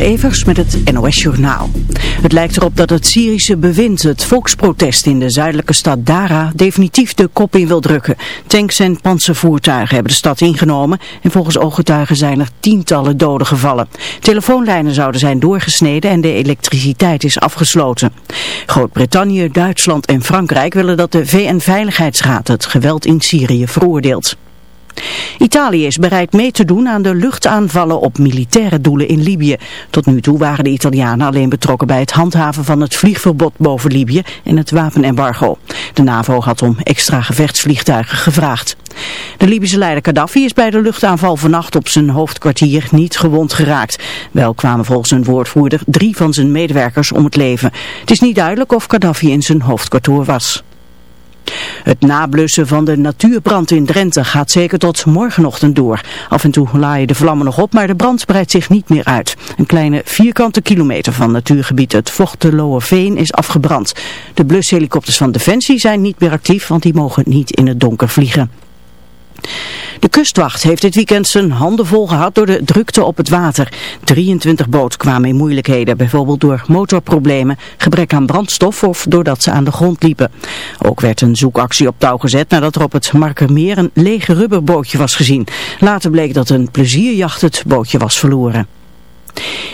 Evers met het NOS Journaal. Het lijkt erop dat het Syrische bewind het volksprotest in de zuidelijke stad Dara definitief de kop in wil drukken. Tanks en panzervoertuigen hebben de stad ingenomen en volgens ooggetuigen zijn er tientallen doden gevallen. Telefoonlijnen zouden zijn doorgesneden en de elektriciteit is afgesloten. Groot-Brittannië, Duitsland en Frankrijk willen dat de VN-veiligheidsraad het geweld in Syrië veroordeelt. Italië is bereid mee te doen aan de luchtaanvallen op militaire doelen in Libië. Tot nu toe waren de Italianen alleen betrokken bij het handhaven van het vliegverbod boven Libië en het wapenembargo. De NAVO had om extra gevechtsvliegtuigen gevraagd. De Libische leider Gaddafi is bij de luchtaanval vannacht op zijn hoofdkwartier niet gewond geraakt. Wel kwamen volgens een woordvoerder drie van zijn medewerkers om het leven. Het is niet duidelijk of Gaddafi in zijn hoofdkwartier was. Het nablussen van de natuurbrand in Drenthe gaat zeker tot morgenochtend door. Af en toe laaien de vlammen nog op, maar de brand spreidt zich niet meer uit. Een kleine vierkante kilometer van natuurgebied het Veen is afgebrand. De blushelikopters van Defensie zijn niet meer actief, want die mogen niet in het donker vliegen. De kustwacht heeft dit weekend zijn handen vol gehad door de drukte op het water. 23 boten kwamen in moeilijkheden, bijvoorbeeld door motorproblemen, gebrek aan brandstof of doordat ze aan de grond liepen. Ook werd een zoekactie op touw gezet nadat er op het Markermeer een lege rubberbootje was gezien. Later bleek dat een plezierjacht het bootje was verloren.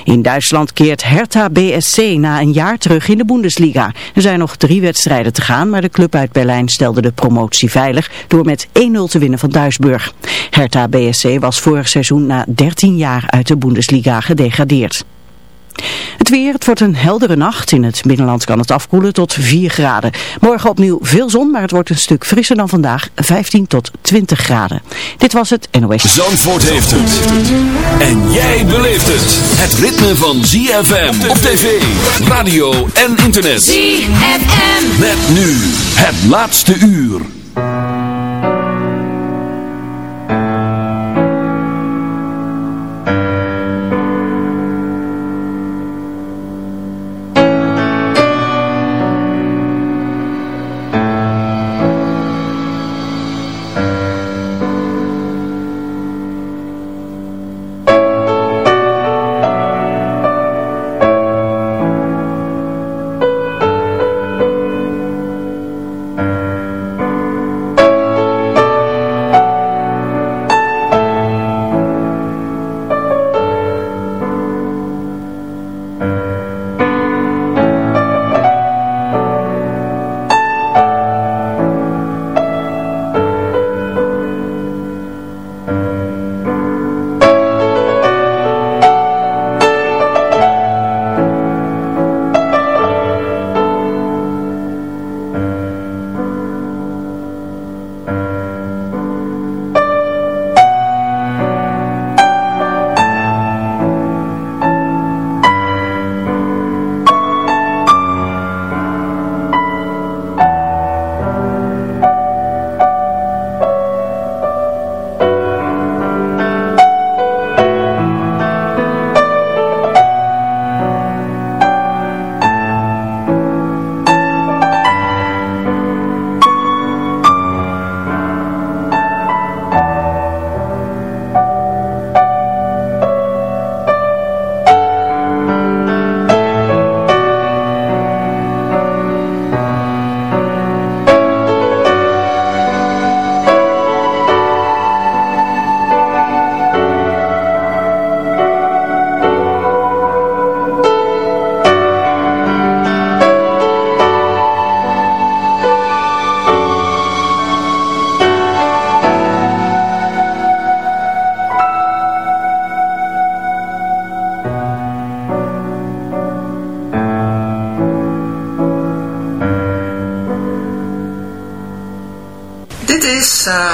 In Duitsland keert Hertha BSC na een jaar terug in de Bundesliga. Er zijn nog drie wedstrijden te gaan, maar de club uit Berlijn stelde de promotie veilig door met 1-0 te winnen van Duisburg. Hertha BSC was vorig seizoen na 13 jaar uit de Bundesliga gedegradeerd. Het weer, het wordt een heldere nacht. In het binnenland kan het afkoelen tot 4 graden. Morgen opnieuw veel zon, maar het wordt een stuk frisser dan vandaag. 15 tot 20 graden. Dit was het NOS. Zandvoort heeft het. En jij beleeft het. Het ritme van ZFM op tv, radio en internet. ZFM. Met nu het laatste uur.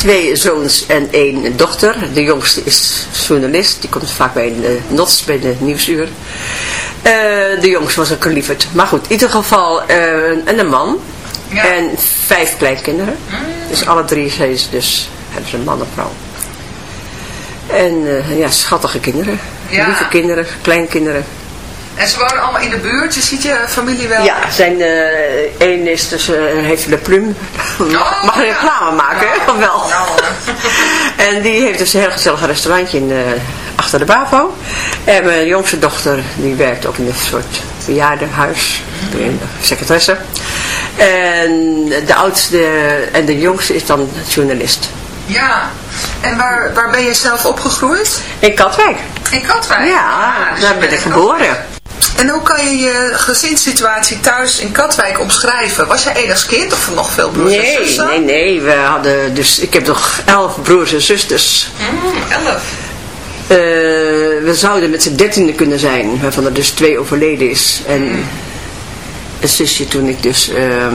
twee zoons en één dochter. De jongste is journalist, die komt vaak bij de NOTS, bij de Nieuwsuur. Uh, de jongste was een kalifert. Maar goed, in ieder geval, uh, en een man. Ja. En vijf kleinkinderen. Dus alle drie zijn ze dus, hebben ze een man en vrouw. En eh, ja, schattige kinderen. Ja. Lieve kinderen, kleinkinderen. En ze wonen allemaal in de buurt. Je ziet je familie wel. Ja, zijn eh één is dus, eh, heeft Le Plume. Mag, mag een reclame maken, hè? Ja. Of wel? Ja, hoor. En die heeft dus een heel gezellig restaurantje in, eh, achter de BAVO. En mijn jongste dochter, die werkt ook in een soort bejaardenhuis. De secretaresse. En de oudste en de jongste is dan journalist. Ja. En waar, waar ben je zelf opgegroeid? In Katwijk. In Katwijk? Ja, Ah, daar ben ik geboren. En hoe kan je je gezinssituatie thuis in Katwijk omschrijven? Was jij enigst kind of nog veel broers en zussen? nee, nee. We hadden dus, ik heb nog elf broers en zusters. Mm, elf. Eh, we zouden met z'n dertiende kunnen zijn, waarvan er dus twee overleden is. En een zusje toen ik dus, ehm,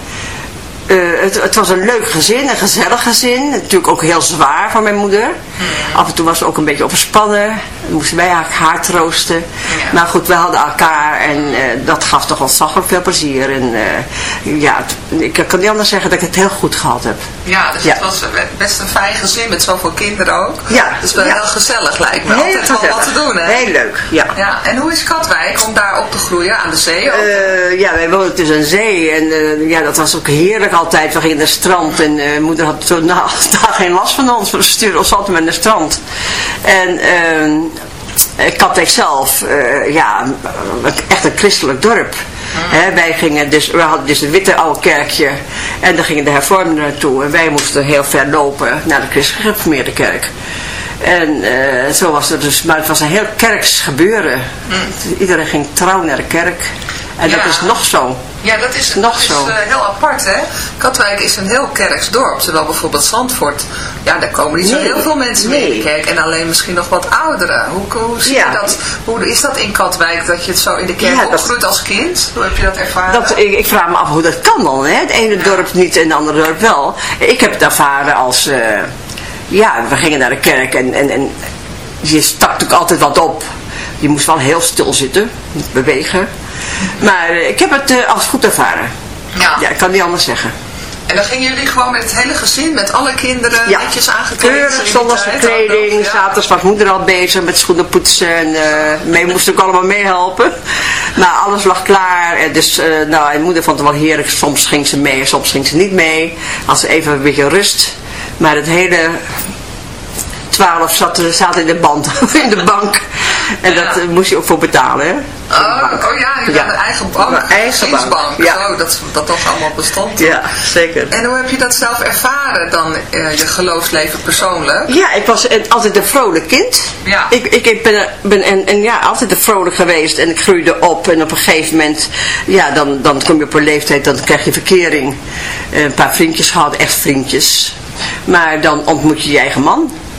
Eh, het, het was een leuk gezin, een gezellig gezin. Natuurlijk ook heel zwaar voor mijn moeder. Af en toe was ze ook een beetje overspannen. Moesten wij haar, haar troosten. Ja. Maar goed, we hadden elkaar en eh, dat gaf toch ontzaglijk veel plezier. En eh, ja, ik kan niet anders zeggen dat ik het heel goed gehad heb. Ja, dus Ja. het was best een fijn gezin met zoveel kinderen ook. Ja, Dus wel ja. heel gezellig lijkt me. Altijd wel wat te doen, hè? Heel leuk, ja. Ja, en hoe is Katwijk om daar op te groeien aan de zee? ook? Eh, ja, wij woonden tussen een zee en ja, dat was ook heerlijk altijd. We gingen naar het strand en moeder had toen nou, daar geen last van ons. We stuurden ons altijd naar het strand. En ehm eh, Katwijk zelf, eh, ja, echt een christelijk dorp. Hè, wij gingen dus, we hadden dus een witte oude kerkje en daar gingen de hervormden naartoe. En wij moesten heel ver lopen naar de christelijk gereformeerde kerk. En eh, zo was het dus, maar het was een heel kerks gebeuren. Iedereen ging trouw naar de kerk. En dat is nog zo. Ja, dat is, Nog dat is zo. eh, heel apart, hè? Katwijk is een heel kerks dorp, terwijl bijvoorbeeld Zandvoort, ja, daar komen niet zo Nee, heel veel mensen meer in de kerk en alleen misschien nog wat ouderen. Hoe, hoe, zie Ja. je dat, hoe is dat in Katwijk, dat je het zo in de kerk Ja, dat- opgroeit als kind? Hoe heb je dat ervaren? Dat, ik, ik vraag me af hoe dat kan dan. Hè? Het ene dorp niet en het andere dorp wel. Ik heb het ervaren als... eh, ja, we gingen naar de kerk en, en, en je stak natuurlijk altijd wat op. Je moest wel heel stil zitten, niet bewegen. Maar eh, ik heb het eh, als goed ervaren. ja. Ja, ik kan niet anders zeggen. En dan gingen jullie gewoon met het hele gezin, met alle kinderen, Ja. netjes aangekleed? Keurig, nog, kleding. ja. Zaterdags was moeder al bezig met schoenen poetsen. En eh mee moest ook allemaal meehelpen. Maar alles lag klaar. En dus, nou, en moeder vond het wel heerlijk. Soms ging ze mee, soms ging ze niet mee. Als ze even een beetje rust. Maar het hele twaalf zat, zaten in de band, in de bank. En dat eh, moest je ook voor betalen, hè? Oh, oh ja, je Ja. had een eigen bank, Een eigen bank, ja. Zo, dat, dat dat allemaal bestond. Ja, zeker. En hoe heb je dat zelf ervaren dan, eh, je geloofsleven persoonlijk? Ja, ik was altijd een vrolijk kind. Ja. Ik, ik, ben, ben en, en ja, altijd een vrolijk geweest en ik groeide op en op een gegeven moment, ja, dan, dan kom je op een leeftijd, dan krijg je verkering. Eh, Een paar vriendjes gehad, echt vriendjes. Maar dan ontmoet je je eigen man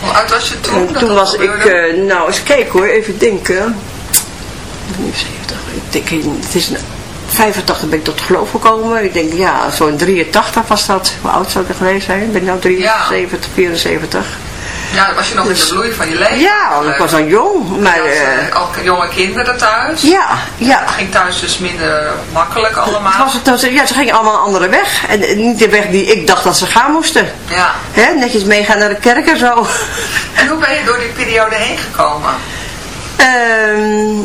Hoe oud was je toen? Toen was ik, eh, nou eens kijken hoor, even denken. Nu 70, ik denk, het is een 85 ben ik tot geloof gekomen. Ik denk, ja, zo'n 83 was dat. Hoe oud zou ik er geweest zijn? Ik ben nu 73, 74. Ja, dan was je nog in de bloei van je leven. Ja, want ik was dan jong. Maar, had, eh, ook jonge kinderen thuis. ja, ja. Het ging thuis dus minder makkelijk Het allemaal. Was het, ja, ze gingen allemaal een andere weg. En eh, niet de weg die ik dacht dat ze gaan moesten. Ja. Hè, netjes meegaan naar de kerk en zo. En hoe ben je door die periode heen gekomen? Ehm,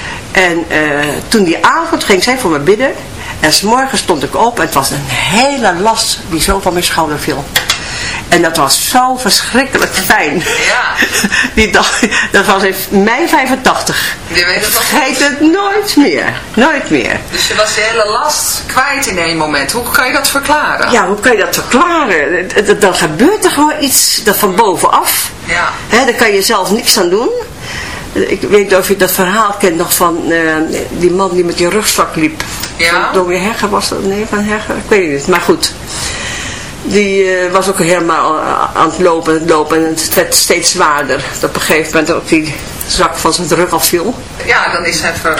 En eh, toen die avond ging zij voor me bidden. En s'morgen stond ik op en het was een hele last die zo van mijn schouder viel. En dat was zo verschrikkelijk fijn. Ja. Die dag, dat was in mei 85. Je weet het vergeet het nooit meer. Nooit meer. Dus je was je hele last kwijt in één moment. Hoe kan je dat verklaren? Ja, hoe kan je dat verklaren? Dan gebeurt er gewoon iets dat van bovenaf. Ja. Hè, daar kan je zelf niks aan doen. Ik weet niet of je dat verhaal kent nog van eh, die man die met die rugzak liep. Ja. Door Hegger was dat? Nee, van Hegger? Ik weet het niet. Maar goed. Die eh, was ook helemaal eh, aan het lopen, het lopen en het werd steeds zwaarder. Op een gegeven moment ook die zak van zijn rug afviel. Ja, dan is hij ver,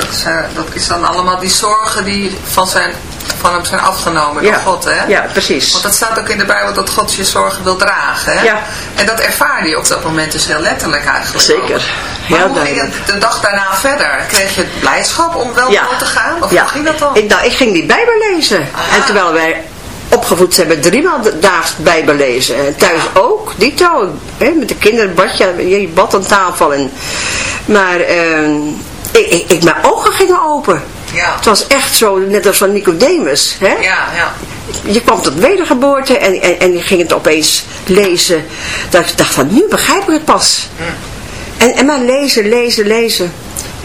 dat is dan allemaal die zorgen die van, zijn, van hem zijn afgenomen door God, hè? Ja, precies. Want dat staat ook in de Bijbel dat God je zorgen wil dragen, hè? Ja. En dat ervaarde je op dat moment dus heel letterlijk eigenlijk Zeker. ook. Maar hoe ging het de dag daarna verder? Kreeg je het blijdschap om wel door te gaan? Of hoe ging dat dan? Ik, nou, ik ging die Bijbel lezen. Ah. En terwijl wij opgevoed zijn met driemaal daags Bijbel lezen. En thuis ook, dito. Hè, met de kinderen bad je, je bad aan tafel. En, maar ehm, ik, ik, ik, mijn ogen gingen open. Ja. Het was echt zo, net als van Nicodemus. Hè? Ja, ja. Je kwam tot wedergeboorte en, en, en je ging het opeens lezen. Dat ik dacht van, nu begrijp ik het pas. En, en maar lezen, lezen, lezen.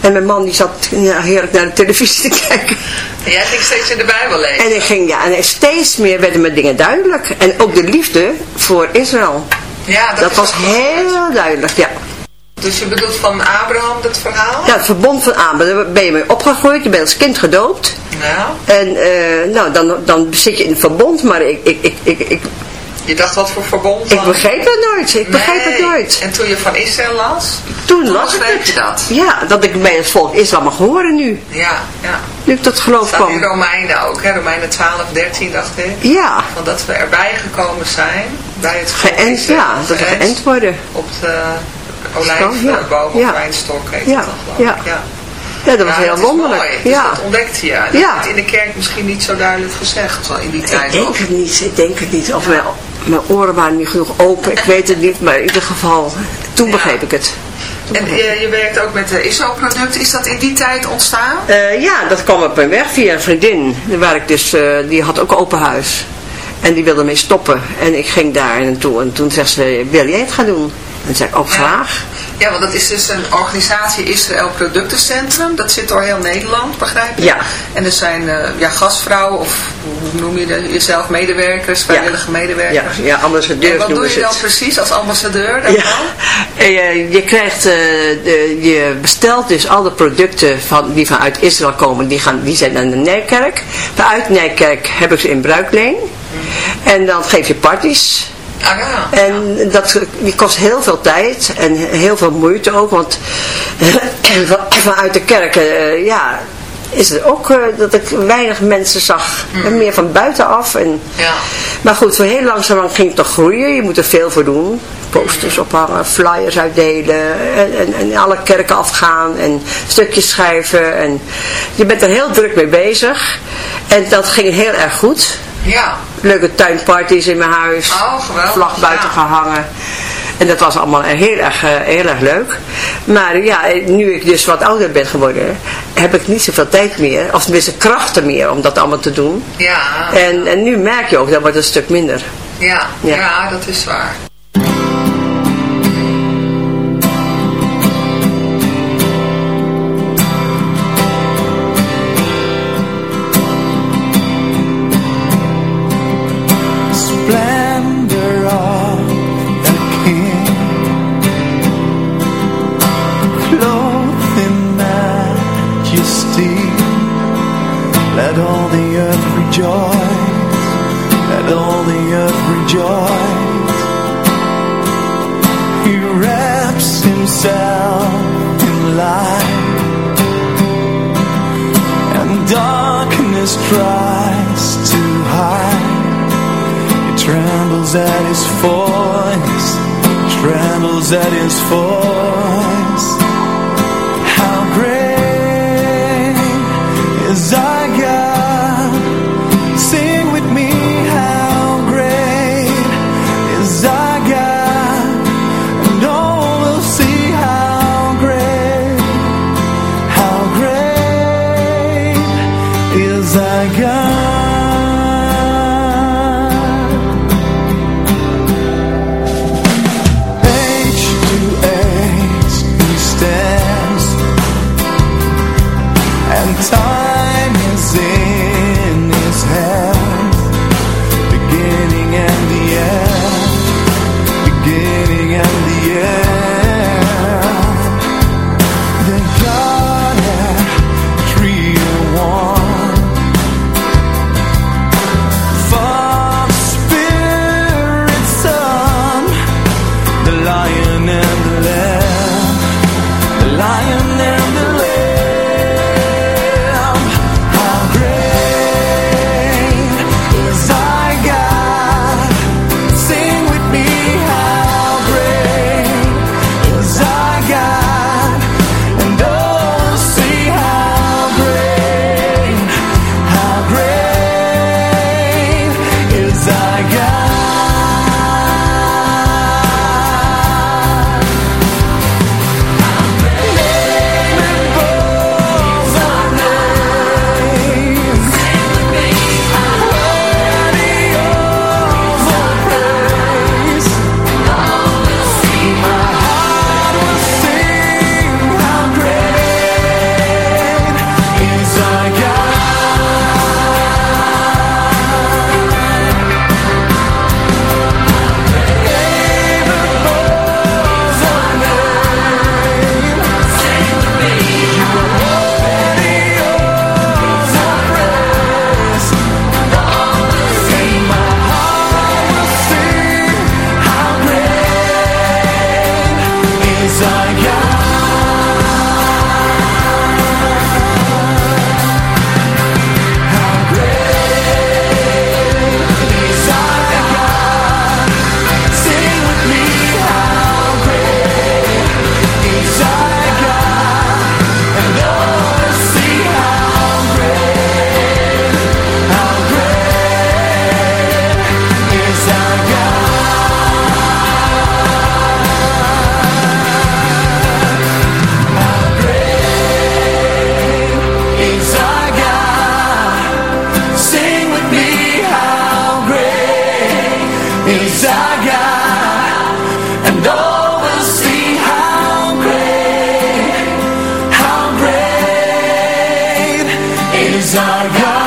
En mijn man die zat ja, heerlijk naar de televisie te kijken. En jij ging steeds in de Bijbel lezen. En ik ging, ja, en steeds meer werden me dingen duidelijk. En ook de liefde voor Israël. ja, Dat was heel duidelijk, ja. Dus je bedoelt van Abraham het verhaal? Ja, het verbond van Abraham, daar ben je mee opgegroeid, je bent als kind gedoopt. Ja. En eh, nou, dan, dan zit je in het verbond, maar ik, ik, ik, ik, ik, Je dacht wat voor verbond ik begreep het nooit. Ik begreep het nooit. En toen je van Israël las? Toen las ik het. je dat? Ja, dat ik bij het volk Israël mag horen nu. Ja, ja. Nu ik tot geloof staat in. Romeinen ook, hè? Romeinen 12, 13 dacht ik. Ja, Van dat we erbij gekomen zijn, bij het volk geënt, Israël, ja, dat we geënt worden. Op de ja. olijfboom of Ja. wijnstok heet Ja, dan ik. ja. Ja. Ja, dat was Ja, heel wonderlijk. mooi. Dus ja. dat ontdekte je. Dat Ja. in de kerk misschien niet zo duidelijk gezegd in die Ik tijd. denk of? het niet, ik denk het niet. Of mijn, mijn oren waren niet genoeg open, ik weet het niet. Maar in ieder geval, toen Ja. begreep ik het. Toen En begreep ik je, werkt ook met de ISO-producten. Is dat in die tijd ontstaan? Eh, ja, dat kwam op mijn weg via een vriendin. Waar ik dus, eh, die had ook open huis. En die wilde mee stoppen. En ik ging daar naartoe. En toen zei ze, wil jij het gaan doen? En zei ik, ook graag. Ja, want dat is dus een organisatie Israël Productencentrum. Dat zit door heel Nederland, begrijp ik? Ja. En er zijn eh, ja, gastvrouwen of hoe noem je dat, jezelf medewerkers, vrijwillige Ja, medewerkers. ja ambassadeurs En wat doe je dan precies als ambassadeur daarvan? Ja, en, eh, je krijgt, eh, de, je bestelt dus alle producten van, die vanuit Israël komen, die, gaan, die zijn naar de Nijkerk. Vanuit Nijkerk heb ik ze in bruikleen. En dan geef je parties. Ah. En dat die kost heel veel tijd en heel veel moeite ook, want van- vanuit de kerken, eh, ja, is het ook eh, dat ik weinig mensen zag. En meer van buitenaf. En, Ja. Maar goed, heel langzaam ging het toch groeien. Je moet er veel voor doen. Posters ophangen, flyers uitdelen en, en, en alle kerken afgaan en stukjes schrijven. En je bent er heel druk mee bezig. En dat ging heel erg goed Ja. leuke tuinparties in mijn huis. Oh, geweldig, Vlag buiten ja. gehangen. En dat was allemaal heel erg, eh, heel erg leuk. Maar ja, nu ik dus wat ouder ben geworden, heb ik niet zoveel tijd meer, of tenminste krachten meer om dat allemaal te doen. Ja. En, en nu merk je ook, dat wordt een stuk minder. Ja, ja. ja dat is waar. desire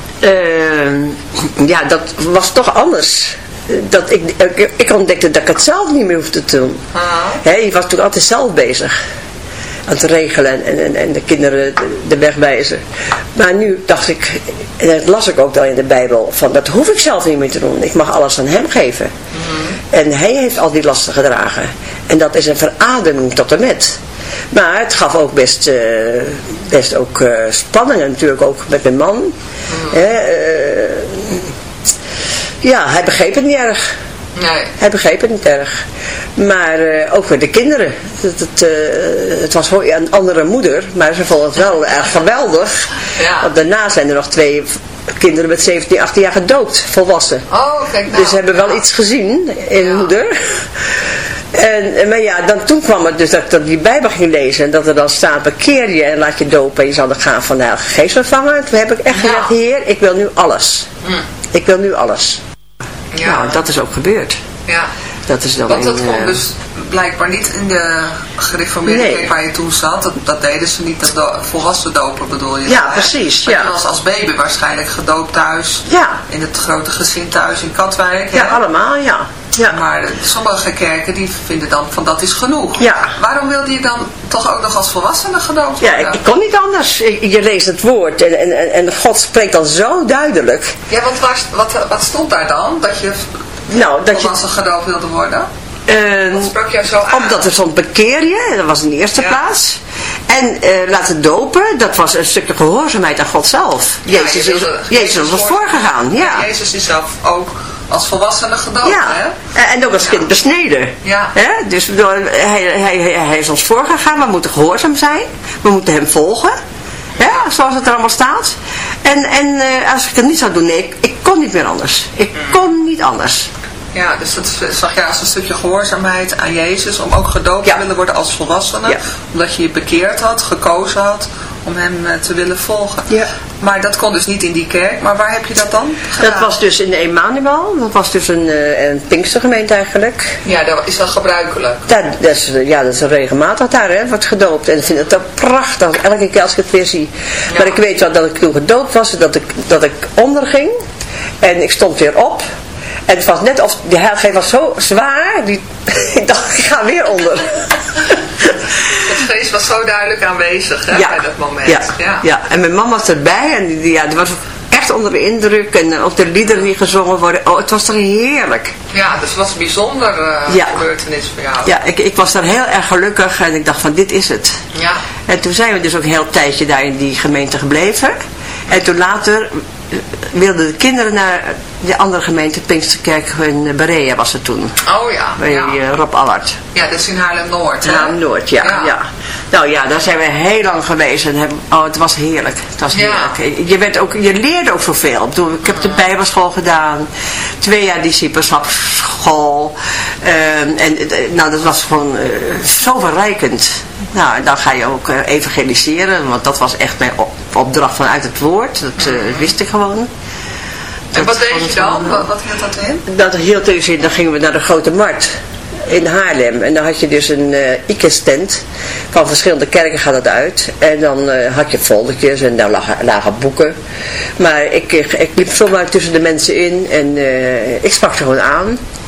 Ehm, ja, dat was toch anders. Dat ik, ik, ik ontdekte dat ik het zelf niet meer hoefde te doen. Ah. Je was toen altijd zelf bezig. Aan het regelen en, en, en de kinderen de, weg wijzen. Maar nu dacht ik, en dat las ik ook dan in de Bijbel, van dat hoef ik zelf niet meer te doen. Ik mag alles aan hem geven. En hij heeft al die lasten gedragen. En dat is een verademing tot en met. Maar het gaf ook best, eh, best ook eh, spanningen natuurlijk ook met mijn man. Hè, eh, ja, hij begreep het niet erg. Nee. Hij begreep het niet erg. Maar eh, ook voor de kinderen. Het, het, eh, het was een andere moeder, maar ze vonden het wel erg geweldig. Ja. Want daarna zijn er nog twee kinderen met 17, 18 jaar gedoopt, volwassen. Oh, kijk nou. Dus ze hebben wel Ja. iets gezien in Ja. moeder. En, maar ja, dan, toen kwam het dus dat ik dat die Bijbel ging lezen. En dat er dan staat, bekeer je en laat je dopen. En je zal dan gaan van de Heilige Geest ontvangen. Toen heb ik echt gezegd, Heer, ik wil nu alles. Hm. Ik wil nu alles. Ja. Nou, dat is ook gebeurd. ja. Dat is dan Want dat kon eh, dus blijkbaar niet in de gereformeerde Nee. kerk waar je toen zat. Dat, dat deden ze niet, dat do- volwassen dopen bedoel je? Ja, precies, ja. je was als baby waarschijnlijk gedoopt thuis. Ja. In het grote gezin thuis in Katwijk. Ja, hè? allemaal, ja. Ja. Maar sommige kerken die vinden dan van dat is genoeg. Ja. Waarom wilde je dan toch ook nog als volwassene gedoopt Ja, worden? ik, ik kon niet anders. Je leest het woord en, en, en- God spreekt dan zo duidelijk. Ja, want waar, wat, wat stond daar dan? Dat je Nou, dat je... volwassen gedoopt wilde worden? Wat sprak jou zo aan? omdat er stond bekeer je, dat was in de eerste Ja. plaats. En eh, laten dopen, dat was een stukje gehoorzaamheid aan God zelf. Ja, Jezus, je is, wilde- Jezus was voor- voorgegaan, ja. Jezus is zelf ook als volwassene gedoopt, Ja, hè? en ook als kind besneden. Ja. Hè? Dus bedoel, hij, hij, hij, is ons voorgegaan, we moeten gehoorzaam zijn. We moeten hem volgen. Ja, zoals het er allemaal staat. En, en eh, als ik het niet zou doen, nee, ik, ik kon niet meer anders. Ik kon niet anders. Ja, dus dat zag je als een stukje gehoorzaamheid aan Jezus, om ook gedoopt Ja. te willen worden als volwassene. Ja. Omdat je je bekeerd had, gekozen had om hem eh, te willen volgen. Ja. Maar dat kon dus niet in die kerk, maar waar heb je dat dan gedaan? Dat was dus in Emmanuel, dat was dus een, eh, een Pinkstergemeente eigenlijk. Ja, dat is dat gebruikelijk. Daar, dat is, ja, dat is regelmatig daar, hè, wordt gedoopt. En ik vind het ook prachtig, elke keer als ik het weer zie. Maar ik weet wel dat ik toen gedoopt was, dat ik, dat ik onderging. En ik stond weer op. En het was net of, die heilige was zo zwaar, die, ik dacht, ik ga weer onder. Zo duidelijk aanwezig hè, bij dat moment. Ja, ja. en mijn mama was erbij en die, ja, die was echt onder de indruk. En eh, ook de liederen die gezongen worden, oh, het was toch heerlijk. Ja, dus het was een bijzonder Ja. gebeurtenis voor jou. Ja, ik, ik was daar heel erg gelukkig en ik dacht van, dit is het. Ja. En toen zijn we dus ook een heel tijdje daar in die gemeente gebleven. En toen later eh, wilden de kinderen naar de andere gemeente, Pinksterkerk in Berea was het toen. Oh ja. Bij ja. Rob Allard. Ja, dat is in Haarlem-Noord. hè? Naam Noord, ja, ja. Nou ja, daar zijn we heel lang geweest en hebben, oh, het was heerlijk. Het was Ja. heerlijk. Je, werd ook, je leerde ook zoveel. Ik, bedoel, ik heb de bijbelschool gedaan, twee jaar discipelschapsschool. ehm, en eh, nou, dat was gewoon eh, zo verrijkend. Nou, en dan ga je ook eh, evangeliseren, want dat was echt mijn op- opdracht vanuit het woord. Dat wist ik gewoon. En wat deed je dan? Wat, wat hield dat in? dat hield dus in, dan gingen we naar de Grote Markt in Haarlem. En dan had je dus een eh IKES-tent. Van verschillende kerken gaat het uit. En dan eh, had je foldertjes en daar lagen, lagen boeken. Maar ik, ik, ik liep zomaar tussen de mensen in en eh, ik sprak ze gewoon aan.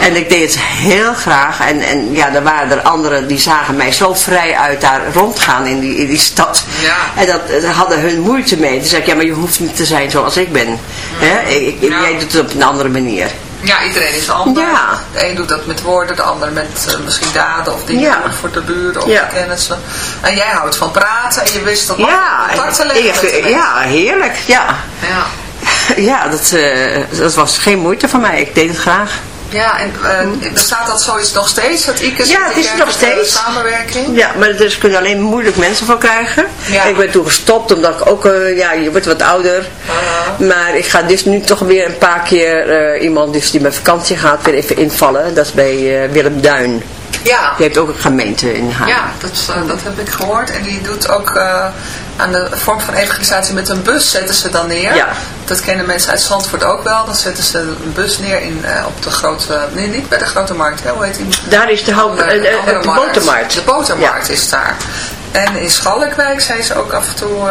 En ik deed het heel graag. En, en ja, er waren er anderen die zagen mij zo vrij uit daar rondgaan in die, in die stad. Ja. En dat, daar hadden hun moeite mee. Toen zei ik, ja, maar je hoeft niet te zijn zoals ik ben. Ik, ik- Ja. Jij doet het op een andere manier. Ja, iedereen is anders. Ja. De een doet dat met woorden, de ander met eh, misschien daden of dingen Ja. voor de buren of Ja. de kennissen. En jij houdt van praten en je wist dat Ja, contact leggen ja, heerlijk. Ja, Ja. ja dat, eh, dat was geen moeite voor mij. Ik deed het graag. Ja, en uh, bestaat dat zoiets nog steeds, dat ICUS Ja, het is nog steeds. samenwerking? Ja, maar er kunnen alleen moeilijk mensen van krijgen. Ja. Ik ben toen gestopt, omdat ik ook, uh, ja, je wordt wat ouder. Maar ik ga dus nu toch weer een paar keer uh, iemand dus die met vakantie gaat weer even invallen. Dat is bij Willem Duin. Ja. Die heeft ook een gemeente in haar. Ja, dat, uh, dat heb ik gehoord. En die doet ook uh, aan de vorm van evangelisatie met een bus zetten ze dan neer. Ja. Dat kennen mensen uit Zandvoort ook wel. Dan zetten ze een bus neer in, uh, op de grote, nee niet bij de grote markt, hè? hoe heet die? Daar is de, hoop, de, de, de, de botermarkt. De botermarkt ja. is daar. En in Schalkwijk zijn ze ook af en toe...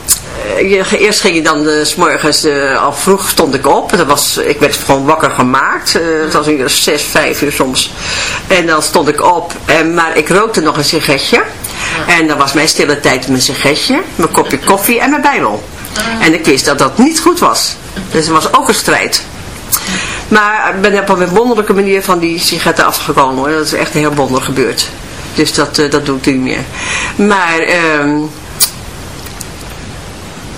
ehm je, eerst ging je dan uh, s morgens uh, al vroeg stond ik op. Dat was, ik werd gewoon wakker gemaakt. Uh, het was een uur zes, vijf uur soms. En dan stond ik op. En, maar ik rookte nog een sigaretje. En dan was mijn stille tijd mijn sigaretje, mijn kopje koffie en mijn bijbel. En ik wist dat dat niet goed was. Dus er was ook een strijd. Maar ik ben op een wonderlijke manier van die sigaretten afgekomen. Hoor. Dat is echt heel wonder gebeurd. Dus dat, dat doe ik niet meer. Maar... Um,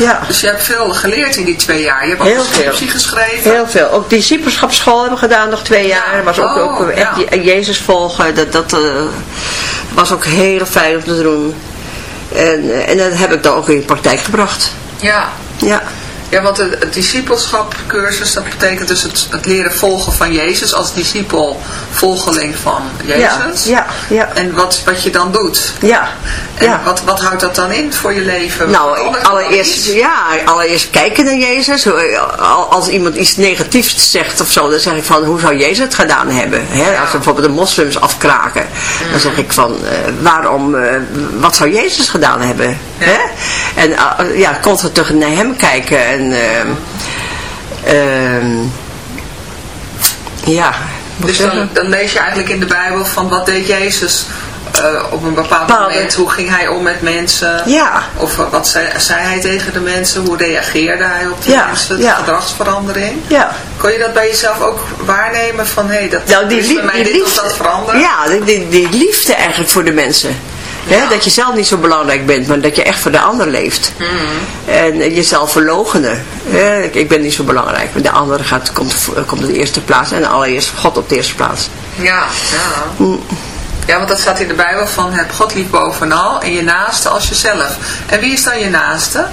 Ja. Dus je hebt veel geleerd in die twee jaar. Je hebt ook een scriptie geschreven. Heel veel. Ook discipelschapsschool hebben we gedaan, nog twee jaar. Ja. was ook, Oh, ook echt ja. Jezus volgen. Dat, dat uh, was ook heel fijn om te doen. En, uh, en dat heb ik dan ook in de praktijk gebracht. Ja. Ja. Ja, want het, discipelschapcursus, dat betekent dus het, het leren volgen van Jezus als discipel, volgeling van Jezus. Ja, ja, En wat, wat je dan doet. ja. En ja. wat, wat houdt dat dan in voor je leven? Nou, er allereerst, ja, allereerst kijken naar Jezus. Als iemand iets negatiefs zegt of zo, dan zeg ik van, hoe zou Jezus het gedaan hebben? Hè? Als we bijvoorbeeld de moslims afkraken, dan zeg ik van, uh, waarom, uh, wat zou Jezus gedaan hebben? Ja. Hè? En uh, ja, constant terug naar hem kijken en, ja. Dus dan, dan lees je eigenlijk in de Bijbel van wat deed Jezus uh, op een bepaald Bepaalde. moment. Hoe ging hij om met mensen? Ja. Of wat zei, zei, hij tegen de mensen? Hoe reageerde hij op de Ja, mensen? De ja. gedragsverandering? Ja. Kon je dat bij jezelf ook waarnemen van hé, hey, dat Nou, die, bij mij die dit liefde, of dat veranderen? Ja, die, die, die liefde eigenlijk voor de mensen. Dat je zelf niet zo belangrijk bent, maar dat je echt voor de ander leeft. Mhm. En jezelf verlogenen. Hè, ik, ik ben niet zo belangrijk, maar de andere gaat, komt, komt op de eerste plaats en allereerst God op de eerste plaats. Ja, ja. Ja, want dat staat in de Bijbel van heb God lief bovenal en je naaste als jezelf. En wie is dan je naaste?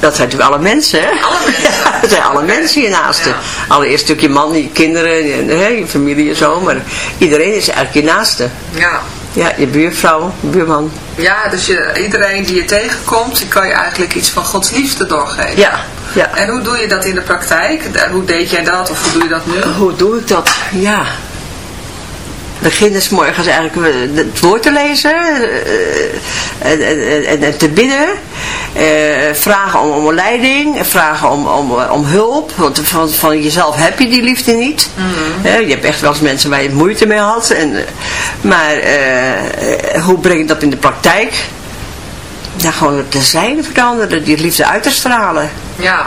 Dat zijn natuurlijk alle mensen, hè? Alle mensen. Ja, dat zijn alle mensen je naaste. Ja. Allereerst natuurlijk je man, je kinderen, je, hè, je familie en zo, maar iedereen is eigenlijk je naaste. Ja. Ja, je buurvrouw, buurman. Ja, dus je, iedereen die je tegenkomt, die kan je eigenlijk iets van Gods liefde doorgeven. Ja, ja. En hoe doe je dat in de praktijk? Hoe deed jij dat of hoe doe je dat nu? Hoe doe ik dat? Ja. Beginnen s morgens eigenlijk het woord te lezen eh, en, en, en, te bidden. Eh, vragen om, om leiding, vragen om, om, om hulp, want van, van jezelf heb je die liefde niet. Eh, je hebt echt wel eens mensen waar je moeite mee had. En, maar hoe breng je dat in de praktijk? Ja, gewoon te zijn veranderen, die liefde uit te stralen. Ja.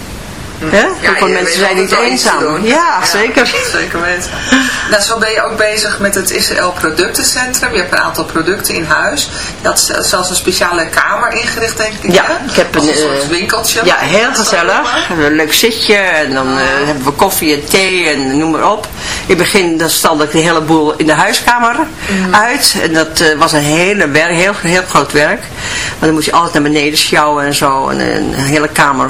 Hè? Ja, je mensen zijn niet eenzaam. Ja, zeker. Zeker weten. Nou, zo ben je ook bezig met het Israël Productencentrum. Je hebt een aantal producten in huis. Je had zelfs een speciale kamer ingericht, denk ik. Ja, hè? ik heb een, een soort eh, winkeltje. Ja, heel gezellig. Een leuk zitje en dan eh, hebben we koffie en thee en noem maar op. In het begin dan stalde ik de hele boel in de huiskamer uit. En dat eh, was een hele werk, heel, heel groot werk. Want dan moest je altijd naar beneden sjouwen en zo. En een hele kamer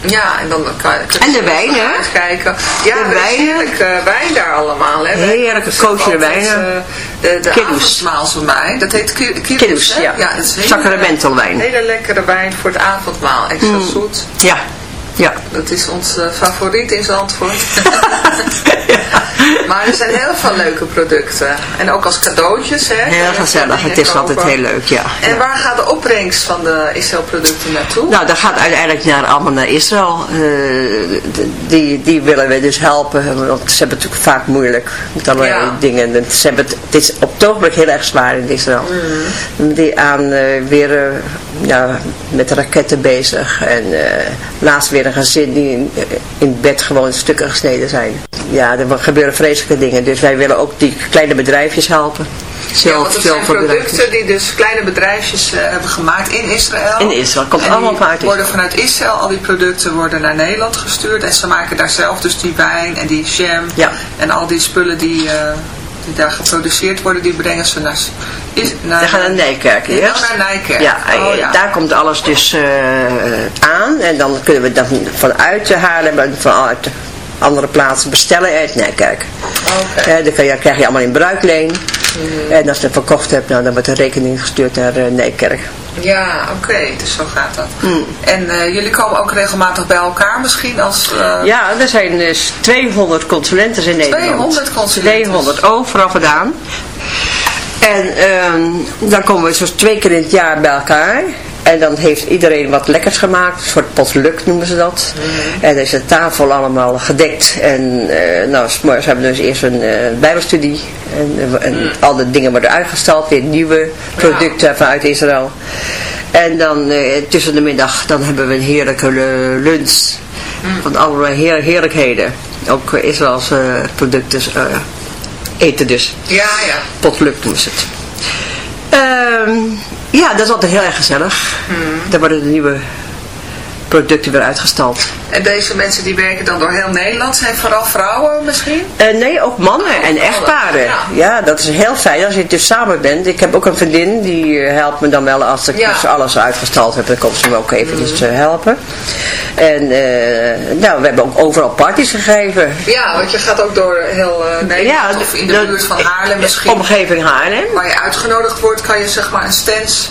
Ja, en dan kan je... En de wijn, hè? Kijken. Ja, De wijn. heerlijke wijn daar allemaal, hè? Heerlijke altijd, wijnen. eh, De, de Kiddoes. avondmaalswijn. Dat heet ki- kiddoes, hè? ja. het is hele- Sacramentelwijn. Hele lekkere wijn voor het avondmaal. Extra zoet. Ja, ja. Dat is ons eh, favoriet in Zandvoort. maar er zijn heel veel leuke producten. En ook als cadeautjes, hè? Heel gezellig. Het is altijd heel leuk, ja. En Ja. waar gaat de opbrengst van de Israël producten naartoe? Nou, dat gaat uiteindelijk naar, allemaal naar Israël. Eh, die, die willen we dus helpen, want ze hebben het natuurlijk vaak moeilijk met allerlei Ja. dingen. En Ze hebben het, het is op het ogenblik heel erg zwaar in Israël. Mm. Die aan eh, weer eh, ja, met raketten bezig. En laatst weer een gezin die in, in bed gewoon stukken gesneden zijn. Ja, er gebeuren vreselijke dingen. Dus wij willen ook die kleine bedrijfjes helpen. Ja, Zelf, want het zijn producten die dus kleine bedrijfjes eh, hebben gemaakt in Israël. In Israël, komt en allemaal die vanuit Israël. worden vanuit Israël, al die producten worden naar Nederland gestuurd. En ze maken daar zelf dus die wijn en die jam. Ja. En al die spullen die, eh, die daar geproduceerd worden, die brengen ze naar... Is, naar We gaan naar Nijkerk Ja, eerst. naar Nijkerk. Ja, Oh, eh, ja. daar komt alles dus eh, aan. En dan kunnen we dat vanuit Haarlem en vanuit andere plaatsen bestellen uit Nijkerk. Oké. Eh, dan kan je, krijg je allemaal in bruikleen. En als je het verkocht hebt, nou, dan wordt de rekening gestuurd naar eh, Nijkerk. Ja, oké, dus zo gaat dat. Hmm. En eh, jullie komen ook regelmatig bij elkaar misschien als... eh, Ja, er zijn dus 200 consulenten in Nederland. 200 consulenten. 200 overal vandaan. En ehm, dan komen we zo'n twee keer in het jaar bij elkaar. En dan heeft iedereen wat lekkers gemaakt. Een soort potluck noemen ze dat. En dan is de tafel allemaal gedekt. En eh nou, s'morgens hebben we dus eerst een eh, bijbelstudie. En, eh, en al de dingen worden uitgestald. Weer nieuwe producten vanuit Israël. En dan tussen de middag dan hebben we een heerlijke lunch. Van allerlei heer, heerlijkheden. Ook uh, Israëlse uh, producten uh, eten dus. Ja, ja. Potluck doen ze het. Um, ja, dat is altijd heel erg gezellig. Hmm. Daar worden de nieuwe producten weer uitgestald. En deze mensen die werken dan door heel Nederland, zijn vooral vrouwen misschien? Uh, nee, ook mannen oh, en echtparen. Ja. ja. dat is heel fijn als je dus samen bent. Ik heb ook een vriendin, die helpt me dan wel als ik ja. dus alles uitgestald heb. Dan komt ze me ook eventjes mm. helpen. En uh, nou, we hebben ook overal parties gegeven. Ja, want je gaat ook door heel uh, Nederland ja, of in de, de buurt van Haarlem misschien. Omgeving Haarlem. Waar je uitgenodigd wordt, kan je zeg maar een stand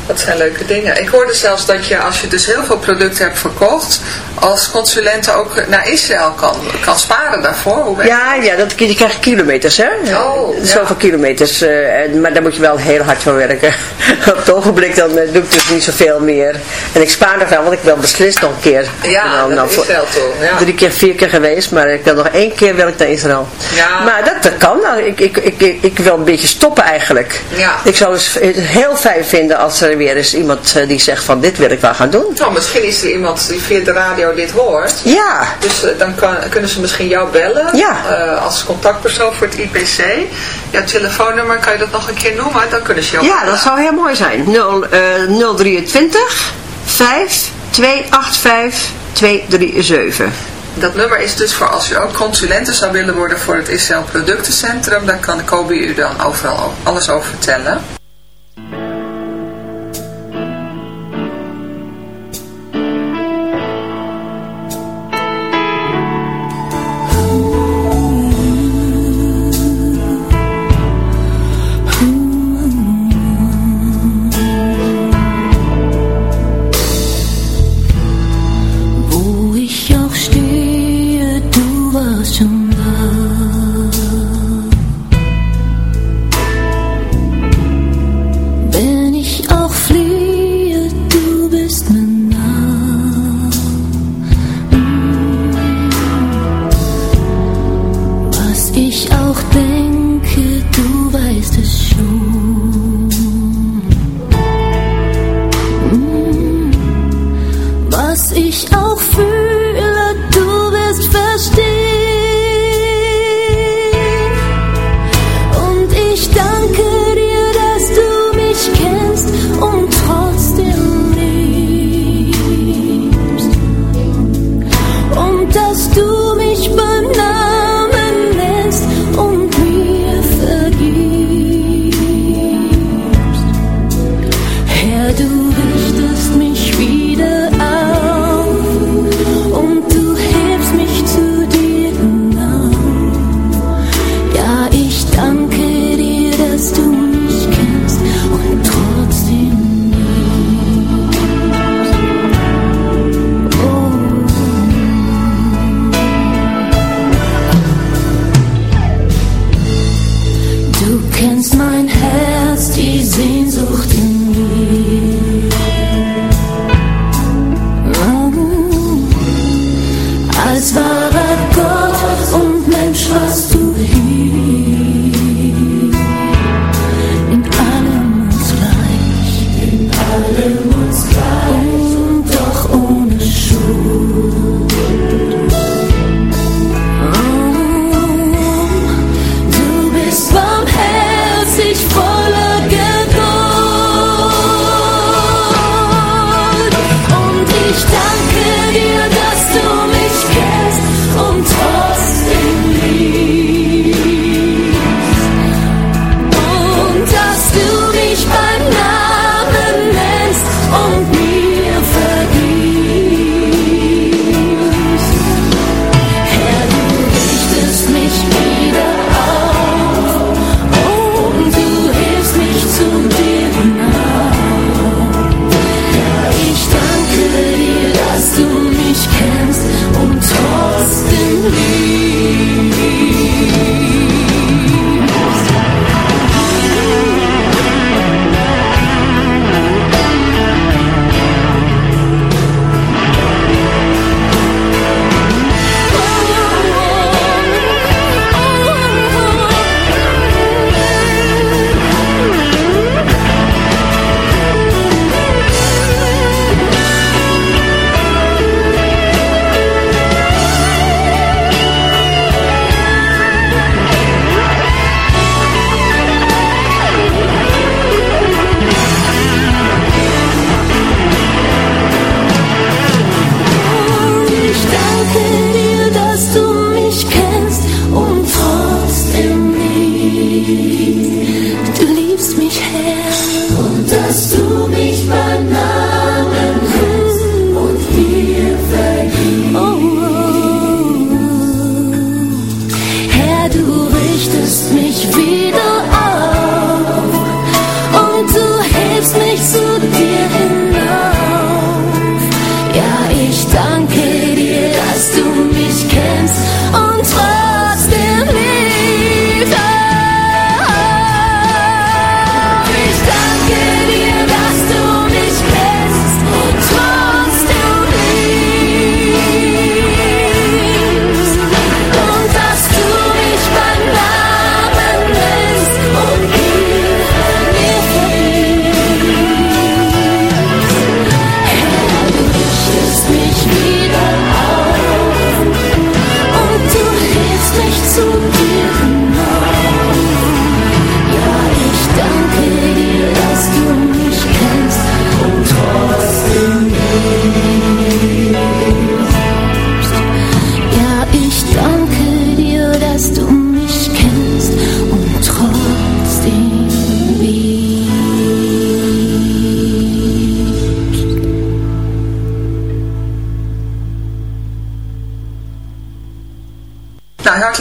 Dat zijn leuke dingen. Ik hoorde zelfs dat je, als je dus heel veel producten hebt verkocht, als consulente ook naar Israël kan, kan sparen daarvoor. Hoe ja, ja dat, je krijgt kilometers, hè? Oh, Zoveel ja. kilometers. Uh, maar daar moet je wel heel hard voor werken. Op het ogenblik dan uh, doe ik dus niet zoveel meer. En ik spaar nog wel, want ik wil beslist nog een keer. Ja, nou, dat nou, is Israël toe. Ja. Drie keer, vier keer geweest, maar ik wil nog één keer wil ik naar Israël. Ja. Maar dat, dat kan. Nou, ik, ik, ik, ik, ik wil een beetje stoppen eigenlijk. Ja. Ik zou het heel fijn vinden als er weer eens iemand uh, die zegt van dit wil ik wel gaan doen. Nou, misschien is er iemand die via de radio dit hoort. Ja. Dus uh, dan kan, kunnen ze misschien jou bellen. Ja. Uh, als contactpersoon voor het IPC. Jouw telefoonnummer, kan je dat nog een keer noemen? Dan kunnen ze jou Ja, bellen. dat zou heel mooi zijn. 0, 023 5 285 237. Dat nummer is dus voor als u ook consulenten zou willen worden voor het Israël Productencentrum. Dan kan Kobe u dan overal alles over vertellen.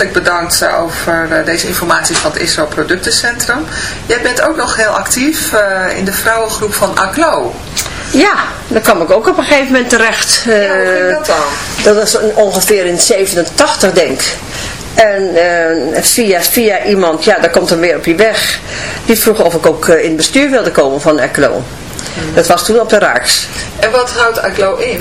Hartelijk bedankt over uh, deze informatie van het Israël Productencentrum. Jij bent ook nog heel actief uh, in de vrouwengroep van ACLO. Ja, daar kwam ik ook op een gegeven moment terecht. ja, hoe ging dat dan? Dat was ongeveer in 87 denk ik. En uh, via, via iemand, ja, daar komt dan weer op je weg. Die vroeg of ik ook uh, in het bestuur wilde komen van ACLO. Dat was toen op de Raaks. En wat houdt ACLO in?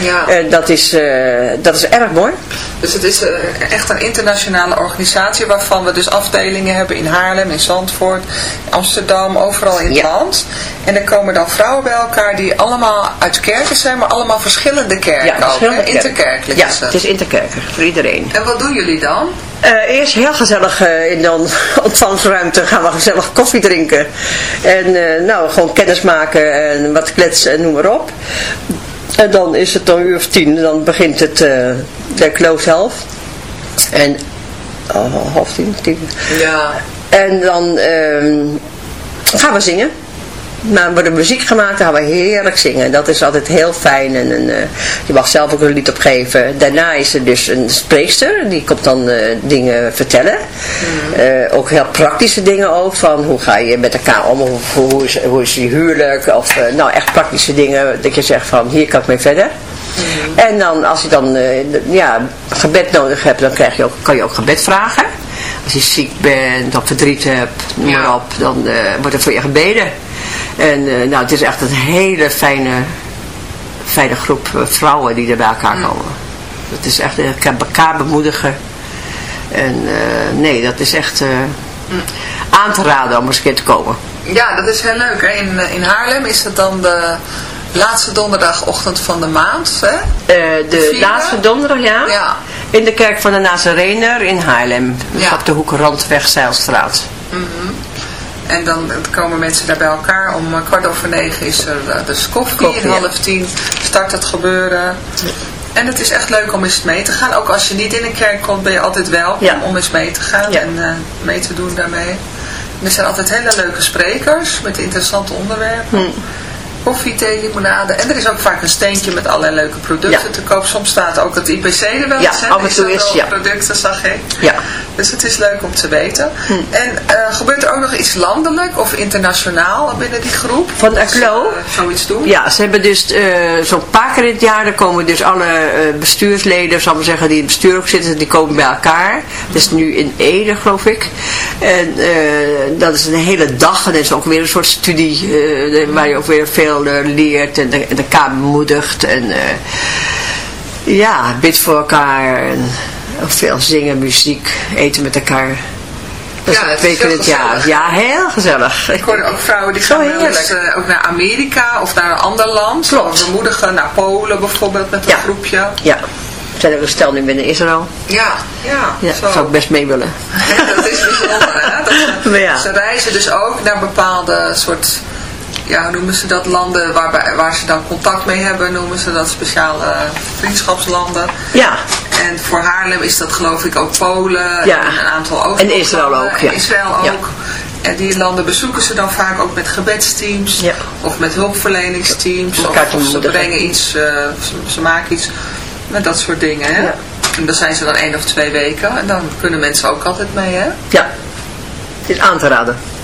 Ja. En dat is, uh, dat is erg mooi. Dus het is uh, echt een internationale organisatie waarvan we dus afdelingen hebben in Haarlem, in Zandvoort, Amsterdam, overal in het ja. land. En er komen dan vrouwen bij elkaar die allemaal uit kerken zijn, maar allemaal verschillende kerken ja, ook. Verschillende hè? Interkerkelijk ja, is het. het is interkerkelijk voor iedereen. En wat doen jullie dan? Uh, eerst heel gezellig uh, in de ontvangstruimte gaan we gezellig koffie drinken. En uh, nou, gewoon kennis maken en wat kletsen en noem maar op. En dan is het dan een uur of tien, dan begint het de close zelf. En oh, half tien, tien. Ja. En dan ehm, gaan we zingen. Maar wordt er muziek gemaakt, dan gaan we heerlijk zingen. Dat is altijd heel fijn. En, en uh, je mag zelf ook een lied opgeven. Daarna is er dus een spreekster. Die komt dan uh, dingen vertellen. Mm. Uh, ook heel praktische dingen ook. Van hoe ga je met elkaar om? Hoe, hoe, is, hoe is je huwelijk? Of nou echt praktische dingen. Dat je zegt van hier kan ik mee verder. Mm. En dan als je dan ja, gebed nodig hebt. Dan krijg je ook, kan je ook gebed vragen. Als je ziek bent of verdriet hebt. Noem maar op. Dan wordt er voor je gebeden. En uh, nou, het is echt een hele fijne, fijne groep uh, vrouwen die er bij elkaar komen. Mm. Het is echt, ik heb elkaar bemoedigen. En nee, dat is echt mm. aan te raden om eens een keer te komen. Ja, dat is heel leuk. Hè? In, in Haarlem is het dan de laatste donderdagochtend van de maand. Hè? de, de laatste donderdag, ja. ja. In de kerk van de Nazarener in Haarlem. Ja. Op de hoek Randweg Zeilstraat. Mm -hmm. En dan komen mensen daar bij elkaar. Om kwart over negen is er dus koffie. koffie en half tien start het gebeuren. Ja. En het is echt leuk om eens mee te gaan. Ook als je niet in een kerk komt, ben je altijd welkom ja. om eens mee te gaan. Ja. En uh, mee te doen daarmee. En er zijn altijd hele leuke sprekers met interessante onderwerpen. Hm. Koffie, thee, limonade. En er is ook vaak een steentje met allerlei leuke producten ja. te koop. Soms staat ook het IPC er wel ja, eens. af en toe is, ja. producten, zag ik. Ja. Dus het is leuk om te weten. Hm. En uh, gebeurt er ook nog iets landelijk of internationaal binnen die groep? Van ACLO? Uh, zoiets doen? Ja, ze hebben dus uh, zo'n paar keer in het jaar, dan komen dus alle bestuursleden, zal ik maar zeggen, die in het bestuur ook zitten, die komen bij elkaar. Dat is nu in Ede, geloof ik. En dat is een hele dag en dat is ook weer een soort studie waar je ook weer veel leert en de, de elkaar bemoedigt. En ja, bid voor elkaar en veel zingen, muziek, eten met elkaar. Dat ja, twee keer in het jaar. Ja, heel gezellig. Ik hoorde ook vrouwen die gaan wel eens uh, ook naar Amerika of naar een ander land. Klopt. bemoedigen naar Polen bijvoorbeeld met een ja. groepje. Ja. Er zijn een stel nu binnen Israël. Ja, ja. Ja, zo. zou ik best mee willen. Ja, dat is bijzonder, hè? Dat ze, ja. ze reizen dus ook naar bepaalde soort ja, hoe noemen ze dat, landen waarbij, waar ze dan contact mee hebben, noemen ze dat speciale vriendschapslanden. Ja. En voor Haarlem is dat geloof ik ook Polen ja. en een aantal ook. En Israël ook, ja. En Israël ook. Ja. En die landen bezoeken ze dan vaak ook met gebedsteams ja. of met hulpverleningsteams. Of, of ze brengen iets, uh, ze, ze, maken iets met dat soort dingen. Hè? Ja. En dan zijn ze dan één of twee weken en dan kunnen mensen ook altijd mee. Hè? Ja, het is aan te raden.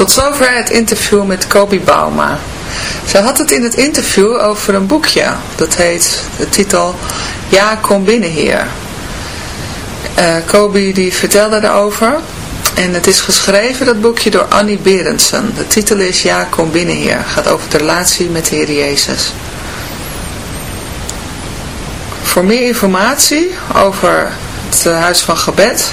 Tot zover het interview met Kobi Bauma. Ze had het in het interview over een boekje. Dat heet de titel Ja, kom binnen hier. Uh, Kobi die vertelde daarover. En het is geschreven, dat boekje, door Annie Berendsen. De titel is Ja, kom binnen Heer. gaat over de relatie met de Heer Jezus. Voor meer informatie over het eh, Huis van Gebed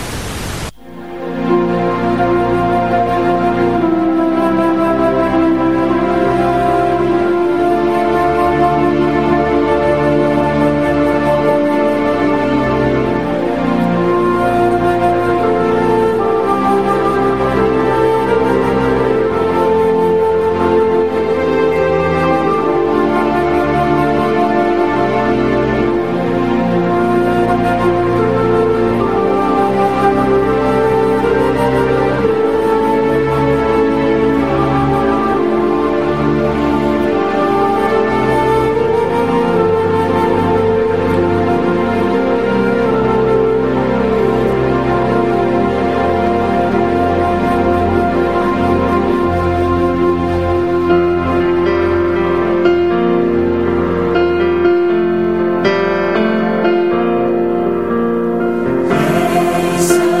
Jesus.